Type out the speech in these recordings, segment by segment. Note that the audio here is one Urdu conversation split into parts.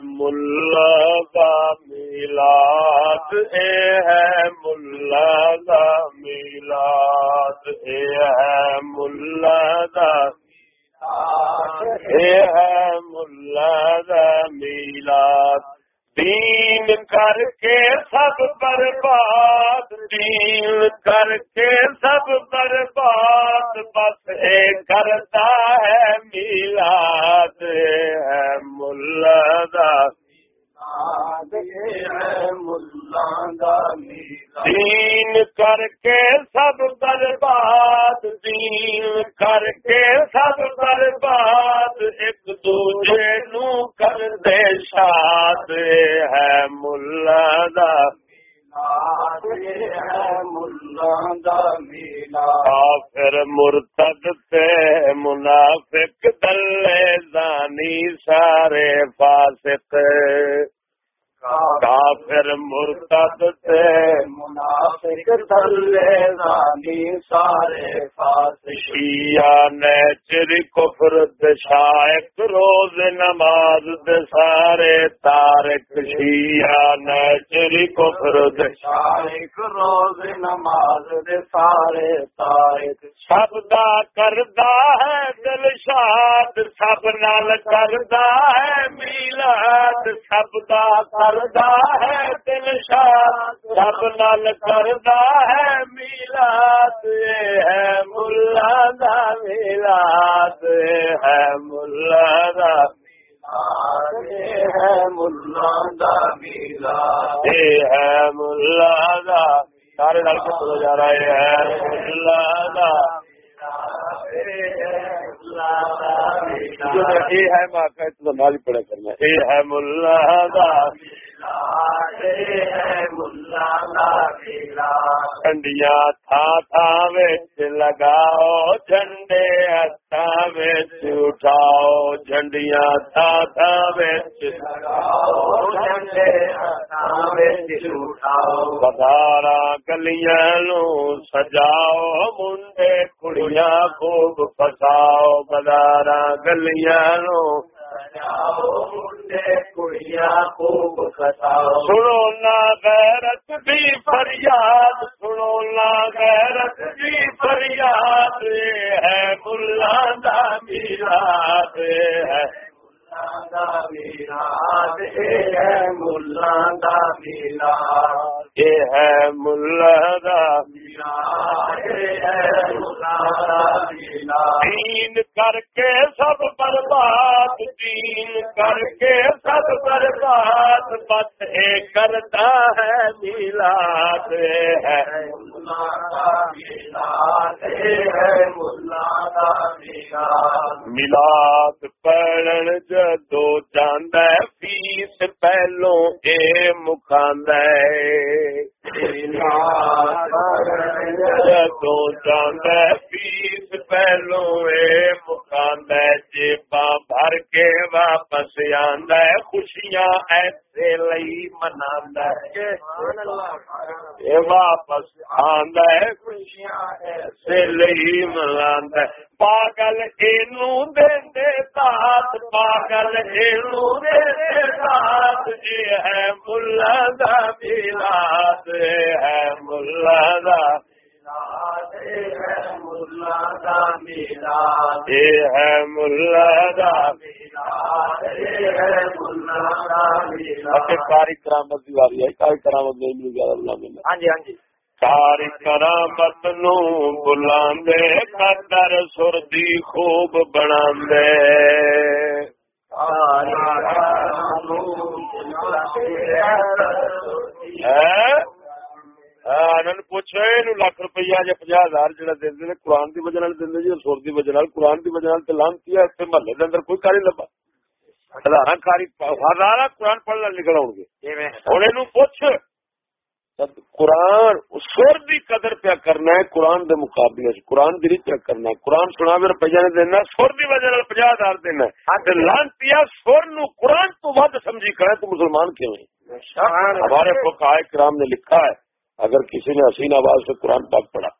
ملا کا میلاد اے ہے ملا کا میلاد اے ہے ملا کا اے ہے ملا کا میلاد دین کر کے سب برباد، دین کر کے سب برباد، بس ہے ملا کافر مرتد تے منافق دلے زانی سارے فاسق۔ کافر مرتد تے منافق دلے زانی سارے شیعہ نیچر کفر دشائق روز نماز دسارے تارک شیعہ نیچر کفر دشائق روز نماز دے سارے تارک سب دا کردہ ہے دل شاد سب نال کردہ ہے میلاد سب دا کردہ ہے دل شاد سب نال کردہ ہے میلاد ہے ملا دا میلاد ہے ملا ملا دا ہے ملا دا۔ سارے لڑ کے سو جا رہے ہیں ملا دا۔ اے ہے ماں کا تو نماز پڑھا کرنا اے ہے ملا دا ٹھنڈیاں تھا لگاؤ جھنڈے ہاتھا بچ اٹھاؤ۔ جھنڈیاں تھا تھا بچ بدارا گلیاں نو سجاؤ منڈے کڑیاں خوب فساؤ بدارا گلیاں نو سنو نا غیرت بھی فریاد، سنو نا غیرت بھی فریاد ہے ملا دا میراد ہے ملا دا میلا یہ ہے ملا دا دین کر کے سب بات بت کرتا ہے میلاد ہے۔ ملاد پڑھن جدو جانا فیس پہلو اے مکاند کے واپس آندا خوشیاں ایسے لئی منا واپس آندا خوشیاں ایسے لئی منا پاگل اینو دے دے ساتھ پاگل اینو دے دے ساتھ یہ ہے ملا دا میلاد ہے ملا دا یہ ہے ملا دا کاری کرامت کی باری ہے کاری کرامت نہیں مل گیا ہاں جی ہاں جی کاری کرامت نو بلاندے قدر سردی خوب بناندے پوچھو لاکھ روپیہ یا پناہ ہزار جہاں دے قرآن کی وجہ دے جی سور کی وجہ قرآن کی وجہ لانتی ہے محلے کے اندر کوئی کاری لبا ہزار کاری ہزار قرآن پڑھنا نکل آؤ گے ہوں یہ پوچھ قرآن سر کی قدر پیا کرنا ہے قرآن دے مقابلے قرآن دی پیا کرنا ہے قرآن سنا روپیہ نے دینا سر کی وجہ پناہ ہزار دینا لانتی سر نو قرآن تو ود سمجھی کرے تو مسلمان کیوں ہمارے فقائے کرام نے لکھا ہے اگر کسی نے حسین آواز سے قرآن پاک پڑھا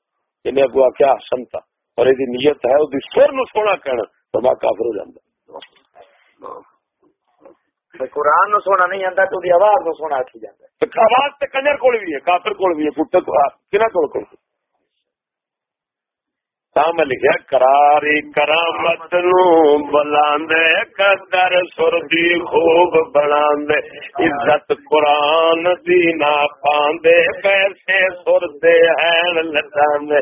انہیں اگوا کیا حسن تھا اور یہ نیت ہے وہ سر نو سونا کہنا تو میں کافر ہو جاتا قرآن نو سونا نہیں آتا تو آواز نو سونا آخی جاتا آواز تے کنجر کول بھی ہے کافر کول بھی ہے کتے کو کنا کول کول؟ تام لکھا کراری کرامت نو بلاندے، قدر سردی خوب بلاندے، عزت قرآن دی نا پاندے، پیسے سردے ہیں لٹاندے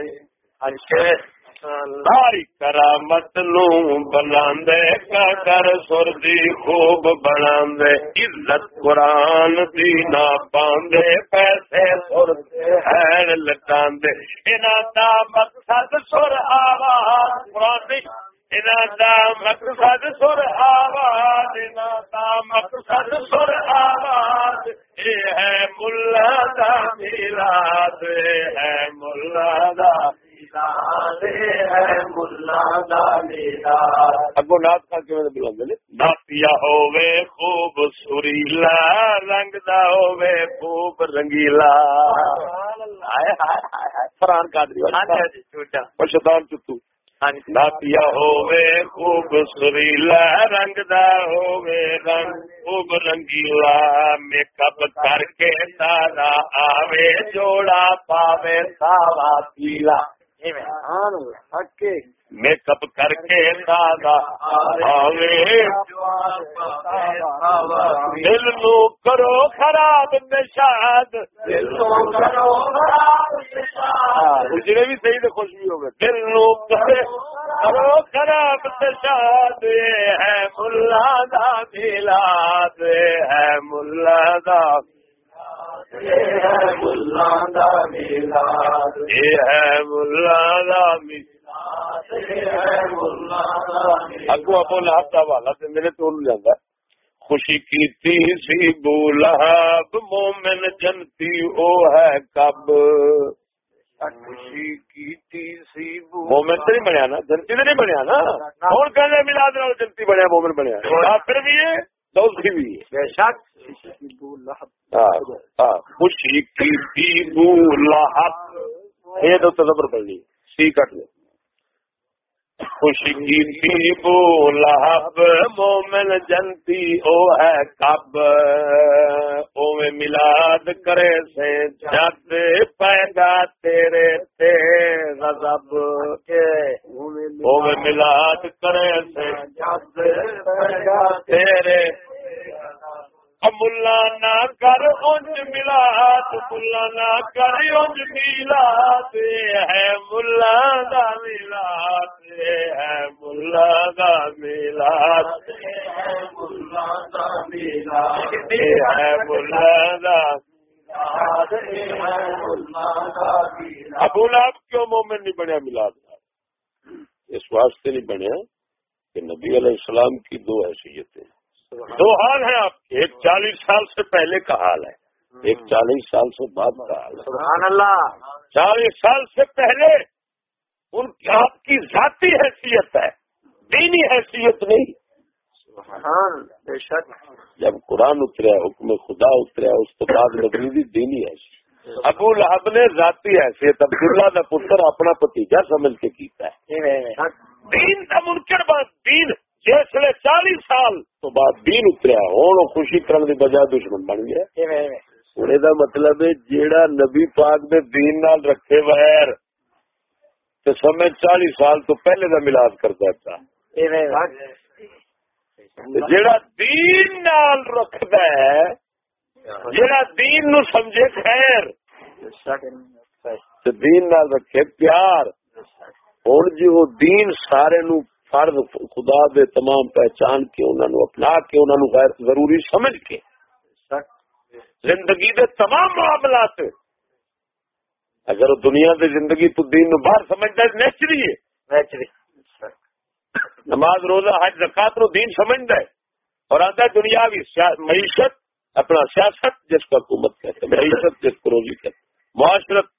اچھے ساری کرامت نو بلاندے قدر سردی خوب بلاندے عزت قرآن دی نا پاندے پیسے سردے ہیں لٹاندے۔ انہاں دا مقصد سر آواز، قرآن نہیں انہاں دا مقصد سر آواز انہاں دا مقصد سر آواز۔ اے ہے ملا دا میلاد، اے ہے ملا اگو نات کر کے بلند ناتیا ہووے خوب سریلا رنگ دا ہووے خوب رنگیلا۔ فران قادری والا۔ پشتان چتو ناتیا ہووے خوب سریلا رنگ دا ہووے رنگ خوب رنگیلا۔ میک اپ کر کے تارا آوے جوڑا پاوے ساوا پیلا۔ میک اپ کر کے دل نو کرو خراب نشاد۔ اجڑے بھی صحیح تو خوش بھی ہو گئے۔ دل نو کرو خراب نشاد۔ ہے ملا دا میلاد۔ ہے ملا دا یہ ہے ملا دا میلاد اگو ابو لہب کا حوالہ تو میرے تو جاتا خوشی کی تھی سی بو لہب مومن جنتی او ہے کب۔ خوشی کی سی مومن تو نہیں بنیا نا جنتی تو نہیں بنیا نا۔ کون ملاد جنتی بنیا مومن بنیا۔ کافر بھی دوسری بھی ہے۔ بے شک۔ خوشی کی تھی بو لہب۔ یہ تو تصور پڑنی سی کٹ لو خوشی کی تھی بو لہب۔ مومن جنتی او ہے کب۔ او میں ملاد کرے سے جد۔ پیدا تیرے تے غضب۔ او میں ملاد کرے سے جد۔ پیدا تیرے ابو لاب کیوں مومن نہیں بنیا ملاد اس واسطے نہیں بنیا کہ نبی علیہ السلام کی دو حیثیتیں دو حال ہیں آپ کے۔ ایک چالیس سال سے پہلے کا حال ہے۔ ایک چالیس سال سے بعد کا حال ہے۔ سبحان اللہ۔ چالیس سال سے پہلے ان کی آپ کی ذاتی حیثیت ہے۔ دینی حیثیت نہیں۔ سبحان بے شک۔ جب قرآن اترا حکم خدا اترا اس کے بعد نبی دینی حیثیت۔ ابو لہب نے ذاتی حیثیت عبداللہ کا پتر اپنا پتیجا سمجھ کے کیتا ہے۔ دین کا منکر بات دین جسے چالیس سال تو بعد دین اتریا ہوں خوشی کرنے کی بجائے دشمن بن گیا۔ ہوں یہ مطلب ہے جیڑا نبی پاک دے دین نال رکھے ویر تو سمے چالیس سال تو پہلے دا ملاد کرتا تھا جیڑا دین نال رکھدا ہے جیڑا دین نو سمجھے خیر۔ دین نال رکھے پیار۔ ہوں جی وہ دین سارے نو فرض خدا دے تمام پہچان کے انہوں نے اپنا کے انہوں نے غیر ضروری سمجھ کے۔ زندگی دے تمام معاملات۔ اگر دنیا دے زندگی تو دین نو باہر سمجھتا ہے نیچری ہے۔ نماز روزہ حج زکات نو دین سمجھتا ہے۔ اور آتا ہے دنیا کی معیشت۔ اپنا سیاست جس کو حکومت کہتے ہیں معیشت جس کو روزی کہتے ہیں معاشرت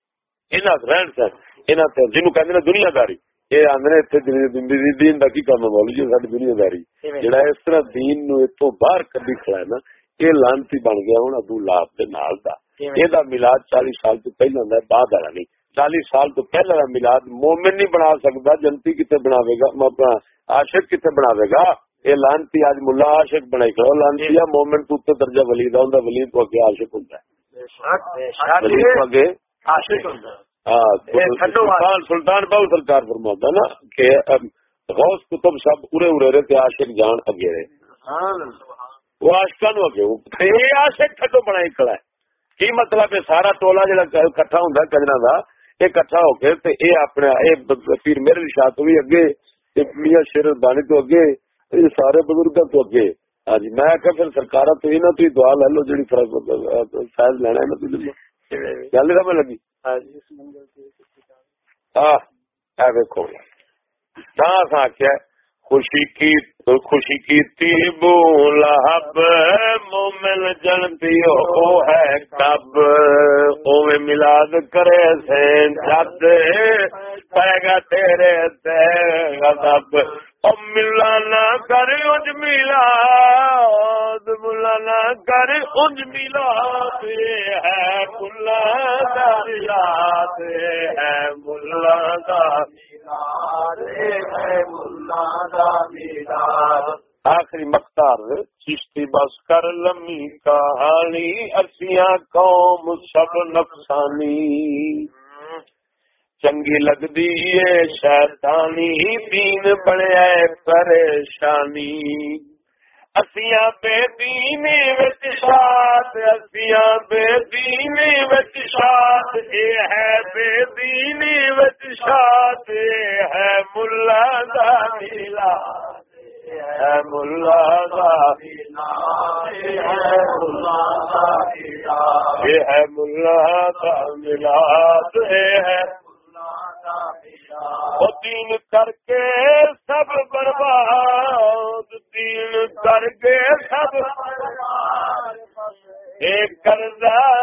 انہیں رہن سہن انہیں جنوب کہتے ہیں دنیا داری یہ آدھے اتنے دین کا کی کام ہے مولوی جی؟ ساری دنیا داری جہاں اس طرح دین نو اتوں باہر کبھی کھڑا ہے نا یہ لانتی بن گیا ہوں ابو لاب کے نال دا۔ یہ ملاد چالیس سال تو پہلے ہوں بعد والا نہیں۔ چالیس سال تو پہلے کا ملاد مومن نہیں بنا سکتا جنتی کتنے بناوے گا اپنا عاشق کتنے بناوے گا؟ یہ لانتی اج ملا عاشق بنائی کھڑا لانتی یا مومنٹ تو تے درجہ ولی دا ہوندا ولی تو اگے عاشق ہوندا ہے۔ ولی اگے عاشق ہوندا ہاں سلطان سلطان باو سرکار فرماتا نا کہ غوث کتب سب پورے ارے رہے تے عاشق جان اگے رہے۔ وہ عاشقاں نو اگے یہ عاشق تھڈو بنائی کھڑا ہے۔ کی مطلب ہے؟ سارا ٹولا جڑا کٹھا ہوندا کجنا دا یہ کٹھا ہو کے تے اے اپنے اے پیر میرے شاہ تو بھی اگے میاں شیر بانی تو اگے یہ سارے بزرگ تو اگے ہاں جی میں کہ پھر سرکار تو نا تو دعا لے لو جی فیض لینا ہے نا گل سمجھ لگی ہاں دیکھو آخیا خوشی کی خوشی کی تی بو لہب مومن جنتی ہو ہے کب او ملاد کرے سے جد پائے گا تیرے آخری مختار چشتی بس کر لمی کہانی ارسیاں قوم سب نفسانی۔ چنگی لگدی ہے شیطانی، دین بنیا پریشانی۔ اسیاں بے دین وچ شاد اسیاں بے دین دین کر کے سب۔ ایک کرزہ